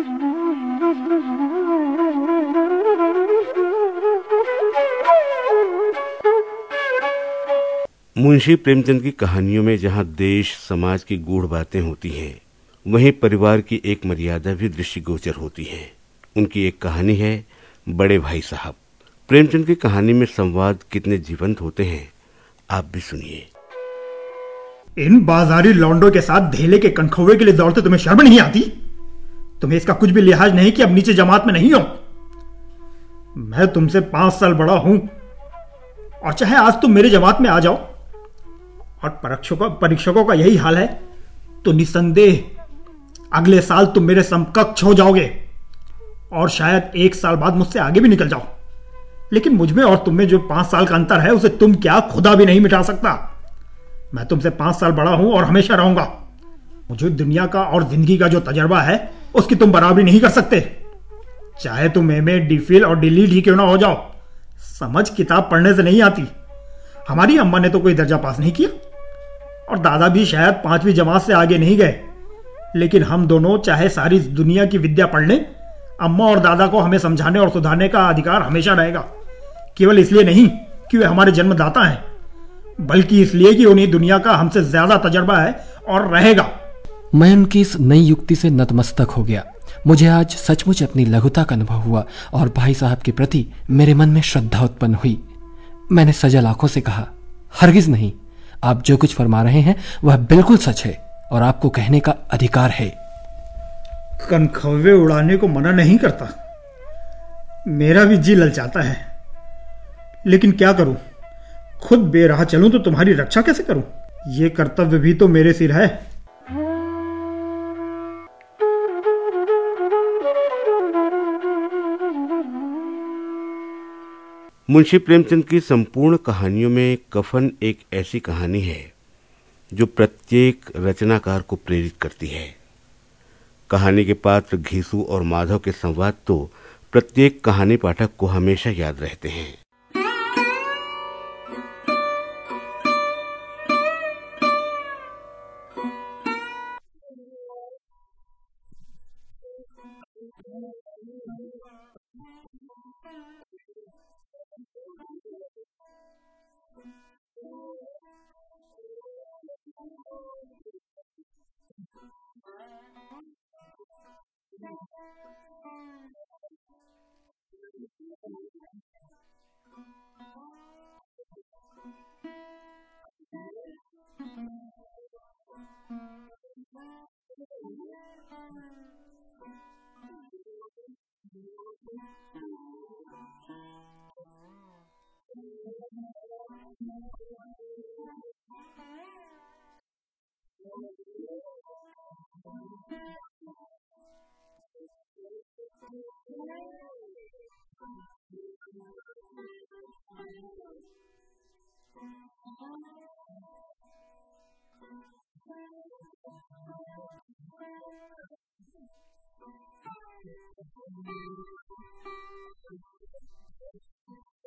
मुंशी प्रेमचंद की कहानियों में जहाँ देश, समाज की गूढ़ बातें होती हैं, वहीं परिवार की एक मर्यादा भी दृष्टिगोचर होती है। उनकी एक कहानी है, बड़े भाई साहब। प्रेमचंद की कहानी में संवाद कितने जीवंत होते हैं, आप भी सुनिए। इन बाजारी लौंडों के साथ धेले के कनखौवे के लिए दौड़ते तुम्हें शर्म नहीं आती? तुम्हें इसका कुछ भी लिहाज नहीं कि अब नीचे जमात में नहीं हो? मैं तुमसे पाँच साल बड़ा हूँ, और चाहे आज तुम मेरे जमात में आ जाओ, और परीक्षकों परीक्षकों का यही हाल है तो निसंदेह अगले साल तुम मेरे समकक्ष हो जाओगे, और शायद एक साल बाद मुझसे आगे भी निकल जाओ। लेकिन मुझमें और तुम में जो पाँच साल का अंतर है, उसे तुम क्या खुदा भी नहीं मिटा सकता। मैं तुमसे पाँच साल बड़ा हूँ और हमेशा रहूँगा। मुझे दुनिया का और ज़िंदगी का जो तजर्बा है उसकी तुम बराबरी नहीं कर सकते। चाहे तुम एम ए डिफिल और डिलीट ही क्यों ना हो जाओ। समझ किताब पढ़ने से नहीं आती। हमारी अम्मा ने तो कोई दर्जा पास नहीं किया। और दादा भी शायद पांचवी जमात से आगे नहीं गए। लेकिन हम दोनों, चाहे सारी दुनिया की विद्या पढ़ लें अम्मा और दादा को हमें समझाने और सुधारने का अधिकार हमेशा रहेगा। केवल इसलिए नहीं कि वे हमारे जन्मदाता हैं, बल्कि इसलिए कि उन्हें दुनिया का हमसे ज़्यादा तजर्बा है और रहेगा। मैं उनकी इस नई युक्ति से नतमस्तक हो गया। मुझे आज सचमुच अपनी लघुता का अनुभव हुआ और भाई साहब के प्रति मेरे मन में श्रद्धा उत्पन्न हुई। मैंने सजल आँखों से कहा, हरगिज नहीं, आप जो कुछ फरमा रहे हैं, वह बिल्कुल सच है और आपको कहने का अधिकार है। कनखवे उड़ाने को मना नहीं करता। मेरा भी जी ललचाता है। लेकिन क्या करूँ? खुद बेराह चलूँ तो तुम्हारी रक्षा कैसे करूँ? ये कर्तव्य भी तो मेरे सिर है। मुंशी प्रेमचंद की संपूर्ण कहानियों में कफन एक ऐसी कहानी है, जो प्रत्येक रचनाकार को प्रेरित करती है। कहानी के पात्र घीसू और माधव के संवाद तो प्रत्येक कहानी पाठक को हमेशा याद रहते हैं।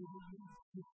you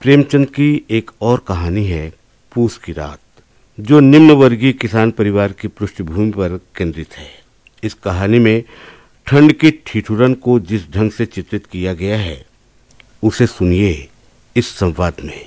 प्रेमचंद की एक और कहानी है पूस की रात, जो निम्न वर्गीय किसान परिवार की पृष्ठभूमि पर केंद्रित है। इस कहानी में ठंड के ठिठुरन को जिस ढंग से चित्रित किया गया है, उसे सुनिए इस संवाद में।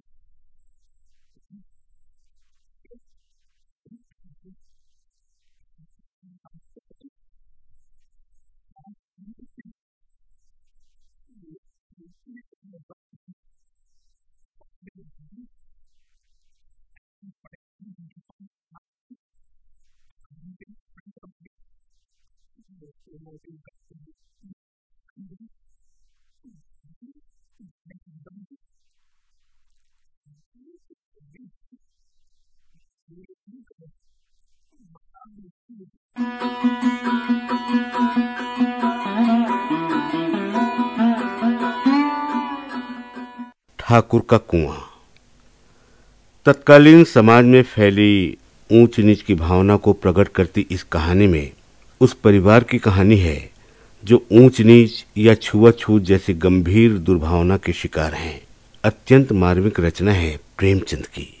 ठाकुर का कुआँ। तत्कालीन समाज में फैली ऊंच नीच की भावना को प्रकट करती इस कहानी में उस परिवार की कहानी है, जो ऊंच नीच या छुआछूत जैसी गंभीर दुर्भावना के शिकार हैं। अत्यंत मार्मिक रचना है प्रेमचंद की।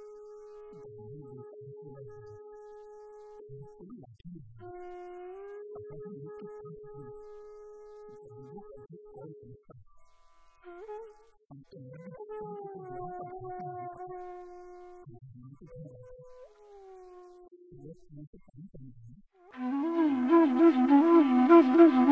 Mm-hmm.